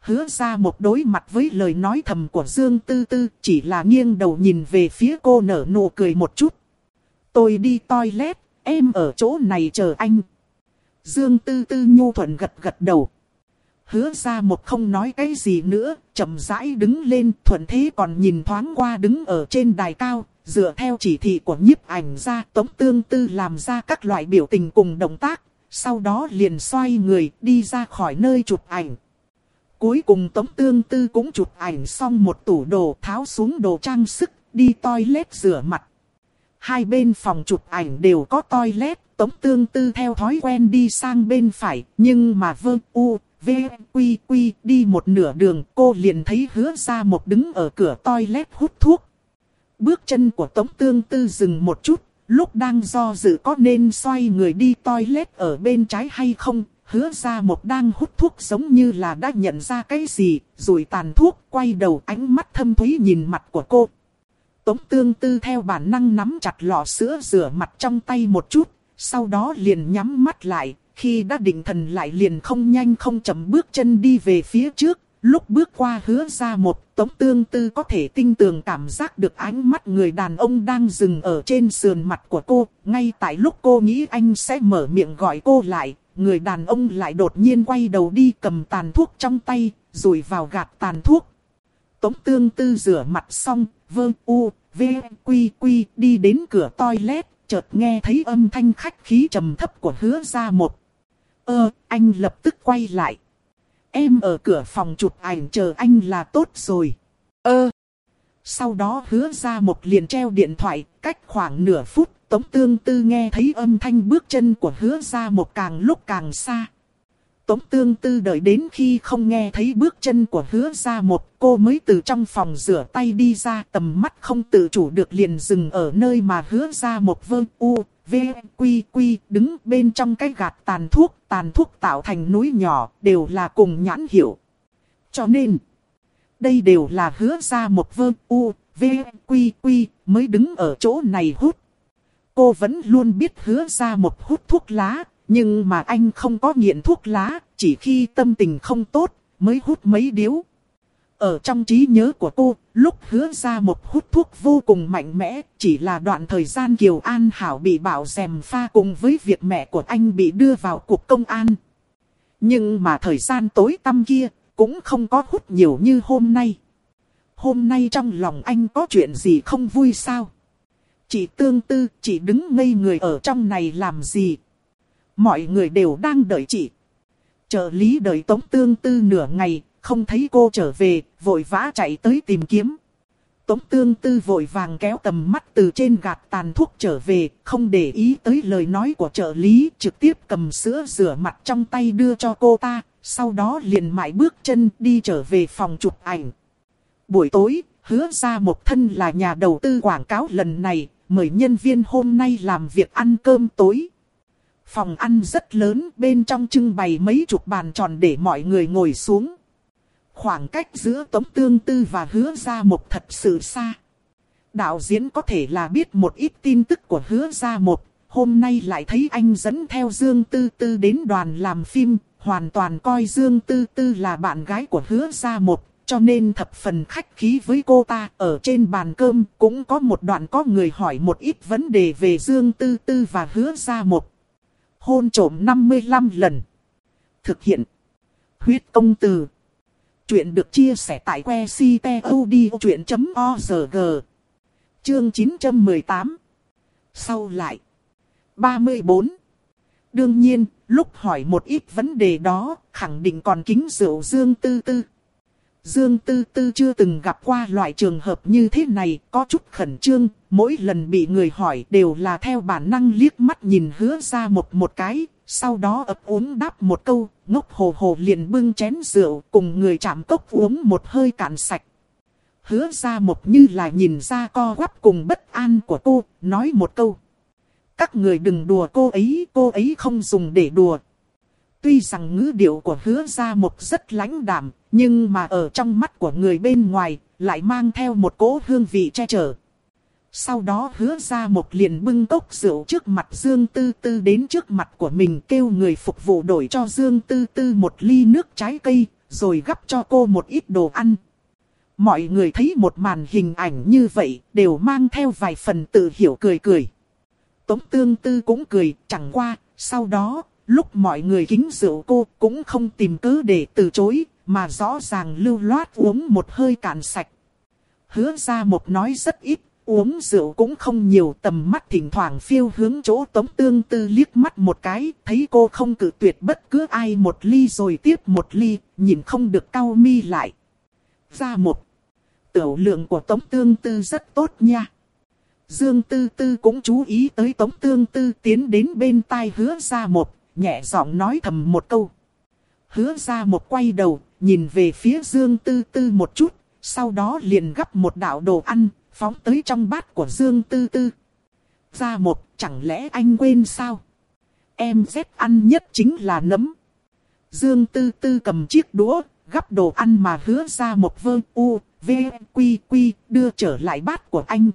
Hứa ra một đối mặt với lời nói thầm của Dương Tư Tư, chỉ là nghiêng đầu nhìn về phía cô nở nụ cười một chút. Tôi đi toilet, em ở chỗ này chờ anh. Dương Tư Tư nhu thuận gật gật đầu. Hứa ra một không nói cái gì nữa, chậm rãi đứng lên, thuận thế còn nhìn thoáng qua đứng ở trên đài cao, dựa theo chỉ thị của nhiếp ảnh ra, tống tương tư làm ra các loại biểu tình cùng động tác, sau đó liền xoay người đi ra khỏi nơi chụp ảnh. Cuối cùng tống tương tư cũng chụp ảnh xong một tủ đồ tháo xuống đồ trang sức, đi toilet rửa mặt. Hai bên phòng chụp ảnh đều có toilet, tống tương tư theo thói quen đi sang bên phải, nhưng mà vơ u, v, quy quy đi một nửa đường cô liền thấy hứa ra một đứng ở cửa toilet hút thuốc. Bước chân của tống tương tư dừng một chút, lúc đang do dự có nên xoay người đi toilet ở bên trái hay không, hứa ra một đang hút thuốc giống như là đã nhận ra cái gì, rồi tàn thuốc, quay đầu ánh mắt thâm thúy nhìn mặt của cô. Tống tương tư theo bản năng nắm chặt lọ sữa rửa mặt trong tay một chút, sau đó liền nhắm mắt lại, khi đã định thần lại liền không nhanh không chậm bước chân đi về phía trước, lúc bước qua hứa ra một tống tương tư có thể tinh tường cảm giác được ánh mắt người đàn ông đang dừng ở trên sườn mặt của cô, ngay tại lúc cô nghĩ anh sẽ mở miệng gọi cô lại, người đàn ông lại đột nhiên quay đầu đi cầm tàn thuốc trong tay, rồi vào gạt tàn thuốc. Tống tương tư rửa mặt xong, vơ u, v, quy quy đi đến cửa toilet, chợt nghe thấy âm thanh khách khí trầm thấp của hứa ra một. Ơ, anh lập tức quay lại. Em ở cửa phòng chụp ảnh chờ anh là tốt rồi. Ơ. Sau đó hứa ra một liền treo điện thoại, cách khoảng nửa phút, Tống Tương Tư nghe thấy âm thanh bước chân của hứa ra một càng lúc càng xa. Tống tương tư đợi đến khi không nghe thấy bước chân của hứa ra một cô mới từ trong phòng rửa tay đi ra tầm mắt không tự chủ được liền dừng ở nơi mà hứa ra một vơ u, v, quy quy đứng bên trong cái gạt tàn thuốc, tàn thuốc tạo thành núi nhỏ đều là cùng nhãn hiệu. Cho nên, đây đều là hứa ra một vơ u, v, quy quy mới đứng ở chỗ này hút. Cô vẫn luôn biết hứa ra một hút thuốc lá, nhưng mà anh không có nghiện thuốc lá, chỉ khi tâm tình không tốt, mới hút mấy điếu. Ở trong trí nhớ của cô, lúc hứa ra một hút thuốc vô cùng mạnh mẽ, chỉ là đoạn thời gian Kiều An Hảo bị bảo dèm pha cùng với việc mẹ của anh bị đưa vào cuộc công an. Nhưng mà thời gian tối tăm kia, cũng không có hút nhiều như hôm nay. Hôm nay trong lòng anh có chuyện gì không vui sao? Chị tương tư, chị đứng ngây người ở trong này làm gì, Mọi người đều đang đợi chị. Trợ lý đợi Tống Tương Tư nửa ngày, không thấy cô trở về, vội vã chạy tới tìm kiếm. Tống Tương Tư vội vàng kéo tầm mắt từ trên gạt tàn thuốc trở về, không để ý tới lời nói của trợ lý, trực tiếp cầm sữa rửa mặt trong tay đưa cho cô ta, sau đó liền mãi bước chân đi trở về phòng chụp ảnh. Buổi tối, hứa ra một thân là nhà đầu tư quảng cáo lần này, mời nhân viên hôm nay làm việc ăn cơm tối. Phòng ăn rất lớn, bên trong trưng bày mấy chục bàn tròn để mọi người ngồi xuống. Khoảng cách giữa Tống Tương Tư và Hứa Gia Một thật sự xa. Đạo diễn có thể là biết một ít tin tức của Hứa Gia Một, hôm nay lại thấy anh dẫn theo Dương Tư Tư đến đoàn làm phim, hoàn toàn coi Dương Tư Tư là bạn gái của hứa gia một, cho nên thập phần khách khí với cô ta. Ở trên bàn cơm cũng có một đoạn có người hỏi một ít vấn đề về Dương Tư Tư và hứa gia một. Hôn trổm 55 lần. Thực hiện. Huyết công từ. Chuyện được chia sẻ tại que ctod.org. Chương 918. Sau lại. 34. Đương nhiên, lúc hỏi một ít vấn đề đó, khẳng định còn kính rượu Dương Tư Tư. Dương Tư Tư chưa từng gặp qua loại trường hợp như thế này, có chút khẩn trương, mỗi lần bị người hỏi đều là theo bản năng liếc mắt nhìn hứa ra một một cái, sau đó ấp uống đáp một câu, ngốc hồ hồ liền bưng chén rượu cùng người chạm cốc uống một hơi cạn sạch. Hứa ra một như là nhìn ra co quắp cùng bất an của cô, nói một câu. Các người đừng đùa cô ấy, cô ấy không dùng để đùa. Tuy rằng ngữ điệu của hứa ra một rất lãnh đạm, nhưng mà ở trong mắt của người bên ngoài, lại mang theo một cỗ hương vị che chở. Sau đó hứa ra một liền bưng cốc rượu trước mặt Dương Tư Tư đến trước mặt của mình kêu người phục vụ đổi cho Dương Tư Tư một ly nước trái cây, rồi gắp cho cô một ít đồ ăn. Mọi người thấy một màn hình ảnh như vậy, đều mang theo vài phần tự hiểu cười cười. Tống Tương Tư cũng cười, chẳng qua, sau đó, lúc mọi người kính rượu cô cũng không tìm cớ để từ chối, mà rõ ràng lưu loát uống một hơi cạn sạch. Hứa ra một nói rất ít, uống rượu cũng không nhiều tầm mắt thỉnh thoảng phiêu hướng chỗ tống tương tư liếc mắt một cái, thấy cô không cử tuyệt bất cứ ai một ly rồi tiếp một ly, nhìn không được cau mi lại. Ra một, tiểu lượng của tống tương tư rất tốt nha. Dương tư tư cũng chú ý tới tống tương tư tiến đến bên tai hứa ra một, nhẹ giọng nói thầm một câu. Hứa ra một quay đầu, nhìn về phía Dương tư tư một chút, sau đó liền gấp một đạo đồ ăn, phóng tới trong bát của Dương Tư Tư. Ra một, chẳng lẽ anh quên sao? Em rét ăn nhất chính là nấm. Dương Tư Tư cầm chiếc đũa, gắp đồ ăn mà hứa ra một vơ u, v, quy quy, đưa trở lại bát của anh.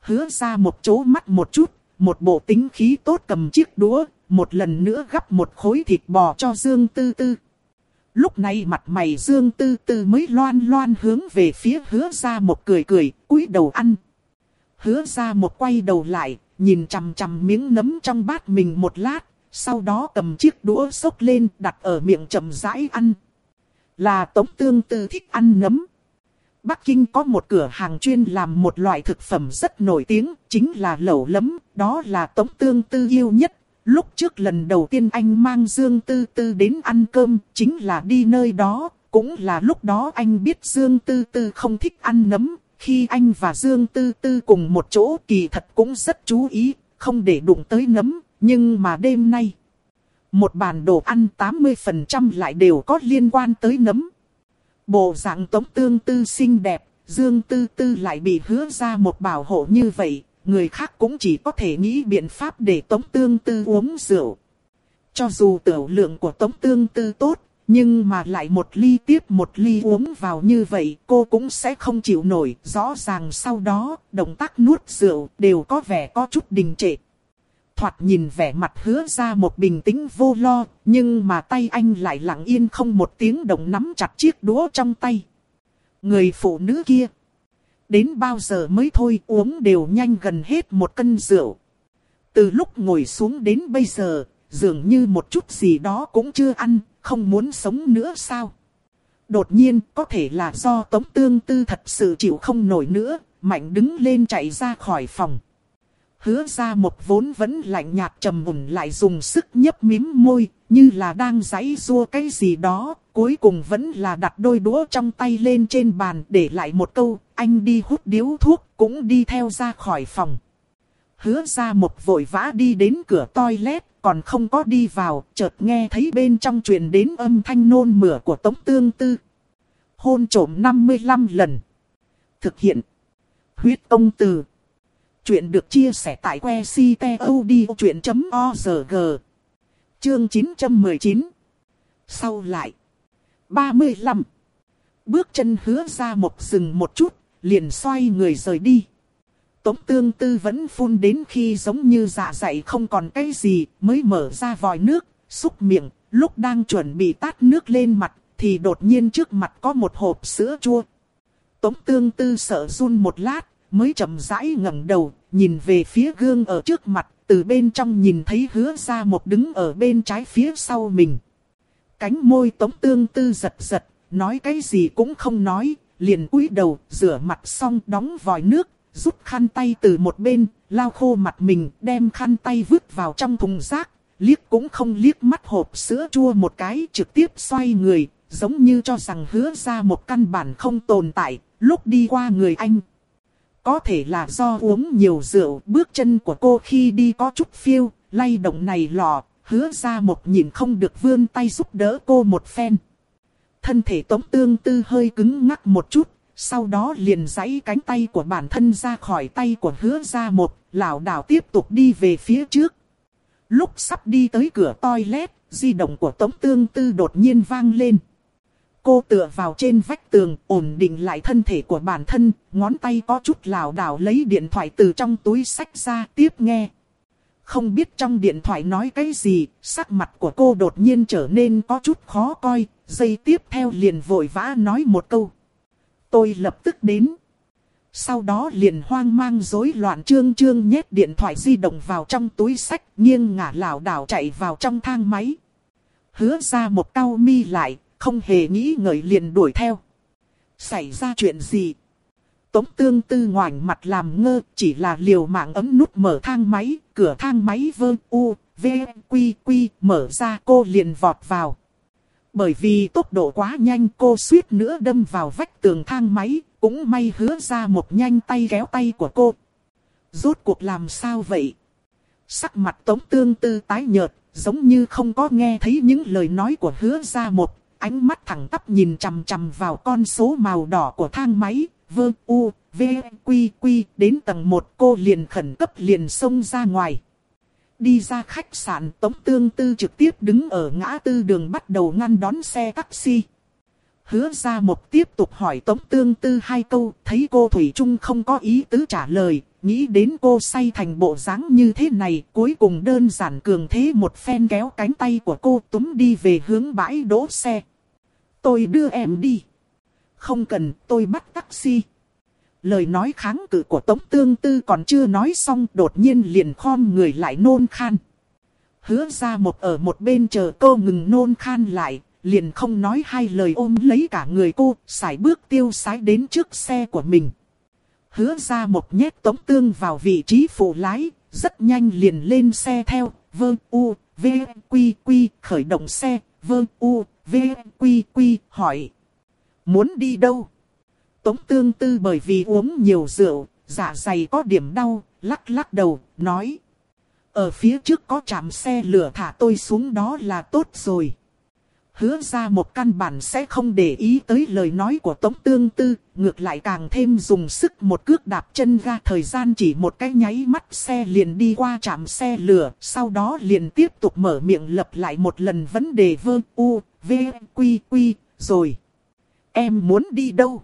Hứa ra một chỗ mắt một chút, một bộ tính khí tốt cầm chiếc đũa, một lần nữa gắp một khối thịt bò cho Dương Tư Tư. Lúc này mặt mày Dương Tư Tư mới loan loan hướng về phía hứa ra một cười cười, cúi đầu ăn. Hứa ra một quay đầu lại, nhìn chằm chằm miếng nấm trong bát mình một lát, sau đó cầm chiếc đũa xốc lên đặt ở miệng chậm rãi ăn. Là Tống Tương Tư thích ăn nấm. Bắc Kinh có một cửa hàng chuyên làm một loại thực phẩm rất nổi tiếng, chính là lẩu lấm, đó là Tống Tương Tư yêu nhất Lúc trước lần đầu tiên anh mang Dương Tư Tư đến ăn cơm, chính là đi nơi đó, cũng là lúc đó anh biết Dương Tư Tư không thích ăn nấm. Khi anh và Dương Tư Tư cùng một chỗ kỳ thật cũng rất chú ý, không để đụng tới nấm, nhưng mà đêm nay. Một bàn đồ ăn 80% lại đều có liên quan tới nấm. Bộ dạng tống tương tư xinh đẹp, Dương Tư Tư lại bị hứa ra một bảo hộ như vậy, người khác cũng chỉ có thể nghĩ biện pháp để Tống Tương Tư uống rượu. Cho dù tiểu lượng của Tống Tương Tư tốt, nhưng mà lại một ly tiếp một ly uống vào như vậy cô cũng sẽ không chịu nổi. Rõ ràng sau đó, động tác nuốt rượu đều có vẻ có chút đình trệ. Thoạt nhìn vẻ mặt hứa ra một bình tĩnh vô lo, nhưng mà tay anh lại lặng yên không một tiếng động nắm chặt chiếc đũa trong tay. Người phụ nữ kia Đến bao giờ mới thôi uống đều nhanh gần hết một cân rượu. Từ lúc ngồi xuống đến bây giờ, dường như một chút gì đó cũng chưa ăn, không muốn sống nữa sao? Đột nhiên, có thể là do Tống Tương Tư thật sự chịu không nổi nữa, mạnh đứng lên chạy ra khỏi phòng. Hứa ra một vốn vẫn lạnh nhạt trầm mùn lại dùng sức nhấp mím môi, như là đang giãy rua cái gì đó, cuối cùng vẫn là đặt đôi đũa trong tay lên trên bàn để lại một câu, anh đi hút điếu thuốc, cũng đi theo ra khỏi phòng. Hứa ra một vội vã đi đến cửa toilet, còn không có đi vào, chợt nghe thấy bên trong truyền đến âm thanh nôn mửa của Tống Tương Tư. Hôn trổm 55 lần. Thực hiện. Huyết ông từ. Chuyện được chia sẻ tại que ctod.org. Chương 919. Sau lại. 35. Bước chân hứa ra một rừng một chút, liền xoay người rời đi. Tống tương tư vẫn phun đến khi giống như dạ dày không còn cái gì, mới mở ra vòi nước, xúc miệng, lúc đang chuẩn bị tát nước lên mặt, thì đột nhiên trước mặt có một hộp sữa chua. Tống tương tư sợ run một lát, mới chậm rãi ngẩng đầu, nhìn về phía gương ở trước mặt, từ bên trong nhìn thấy hứa ra một đứng ở bên trái phía sau mình. Cánh môi tống tương tư giật giật, nói cái gì cũng không nói, liền cúi đầu, rửa mặt xong đóng vòi nước, rút khăn tay từ một bên, lau khô mặt mình, đem khăn tay vứt vào trong thùng rác, liếc cũng không liếc mắt hộp sữa chua một cái, trực tiếp xoay người, giống như cho rằng hứa ra một căn bản không tồn tại, lúc đi qua người anh. Có thể là do uống nhiều rượu, bước chân của cô khi đi có chút phiêu, lay động này lò, hứa ra một nhìn không được vươn tay giúp đỡ cô một phen. Thân thể tống tương tư hơi cứng ngắc một chút, sau đó liền giãy cánh tay của bản thân ra khỏi tay của hứa ra một, lảo đảo tiếp tục đi về phía trước. Lúc sắp đi tới cửa toilet, di động của tống tương tư đột nhiên vang lên. Cô tựa vào trên vách tường, ổn định lại thân thể của bản thân, ngón tay có chút lảo đảo lấy điện thoại từ trong túi sách ra tiếp nghe. Không biết trong điện thoại nói cái gì, sắc mặt của cô đột nhiên trở nên có chút khó coi, dây tiếp theo liền vội vã nói một câu. Tôi lập tức đến. Sau đó liền hoang mang rối loạn trương trương nhét điện thoại di động vào trong túi sách, nghiêng ngả lảo đảo chạy vào trong thang máy. Hứa ra một cao mi lại, không hề nghĩ ngợi liền đuổi theo. Xảy ra chuyện gì? Tống tương tư ngoảnh mặt làm ngơ, chỉ là liều mạng ấm nút mở thang máy, cửa thang máy vơ u, v, quy quy, mở ra cô liền vọt vào. Bởi vì tốc độ quá nhanh cô suýt nữa đâm vào vách tường thang máy, cũng may hứa ra một nhanh tay kéo tay của cô. Rốt cuộc làm sao vậy? Sắc mặt tống tương tư tái nhợt, giống như không có nghe thấy những lời nói của hứa ra một, ánh mắt thẳng tắp nhìn chằm chằm vào con số màu đỏ của thang máy, vơ u, v, quy quy, đến tầng 1 cô liền khẩn cấp liền xông ra ngoài. Đi ra khách sạn Tống Tương Tư trực tiếp đứng ở ngã tư đường bắt đầu ngăn đón xe taxi. Hứa ra một tiếp tục hỏi Tống Tương Tư hai câu, thấy cô Thủy Trung không có ý tứ trả lời, nghĩ đến cô say thành bộ dáng như thế này, cuối cùng đơn giản cường thế một phen kéo cánh tay của cô túm đi về hướng bãi đỗ xe. Tôi đưa em đi. Không cần, tôi bắt taxi. Lời nói kháng cự của Tống Tương Tư còn chưa nói xong đột nhiên liền khom người lại nôn khan. Hứa ra một ở một bên chờ cô ngừng nôn khan lại, liền không nói hai lời ôm lấy cả người cô, sải bước tiêu sái đến trước xe của mình. Hứa ra một nhét Tống Tương vào vị trí phụ lái, rất nhanh liền lên xe theo, vơ u, v, quy quy, khởi động xe, vơ u, v, quy quy, hỏi. Muốn đi đâu? Tống tương tư bởi vì uống nhiều rượu, dạ dày có điểm đau, lắc lắc đầu, nói. Ở phía trước có trạm xe lửa thả tôi xuống đó là tốt rồi. Hứa ra một căn bản sẽ không để ý tới lời nói của Tống Tương Tư, ngược lại càng thêm dùng sức một cước đạp chân ga thời gian chỉ một cái nháy mắt xe liền đi qua trạm xe lửa, sau đó liền tiếp tục mở miệng lập lại một lần vấn đề vơ u, v, quy quy, rồi. Em muốn đi đâu?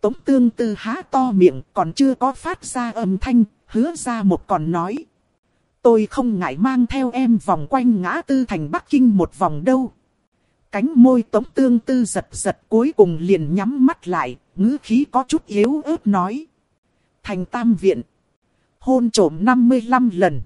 Tống tương tư há to miệng còn chưa có phát ra âm thanh, hứa ra một còn nói. Tôi không ngại mang theo em vòng quanh ngã tư thành Bắc Kinh một vòng đâu. Cánh môi tống tương tư giật giật cuối cùng liền nhắm mắt lại, ngữ khí có chút yếu ớt nói. Thành tam viện. Hôn trổm 55 lần.